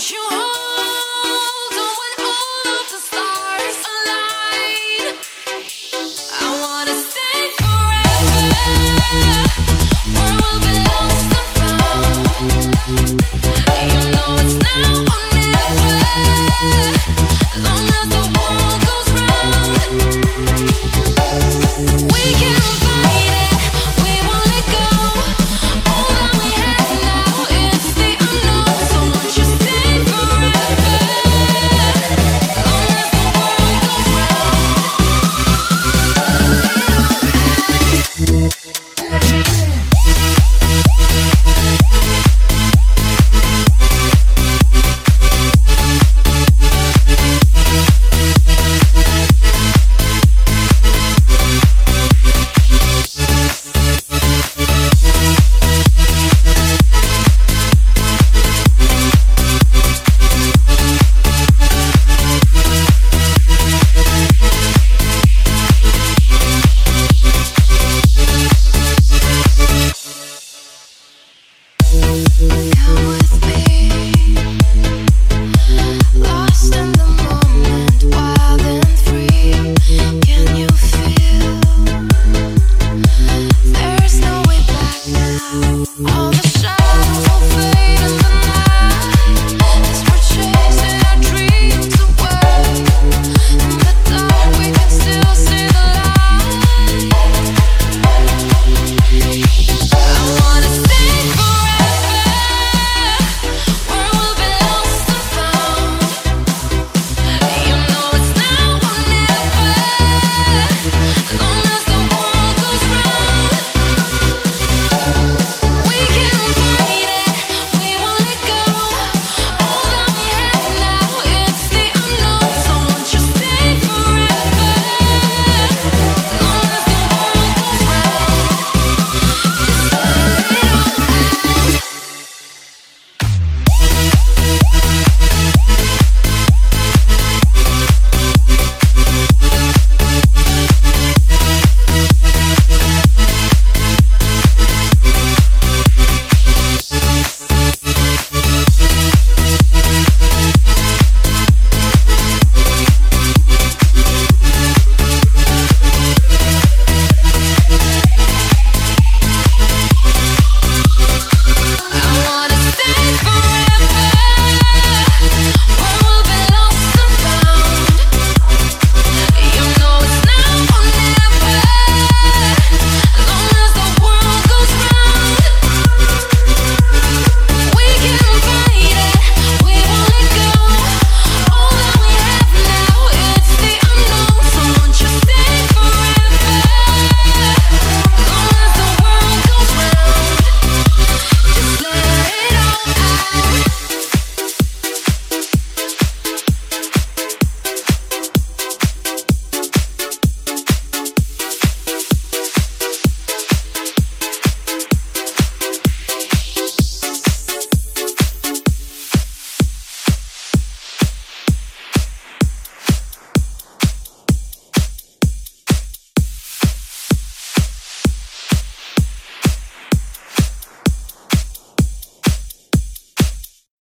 Don't you all the shine.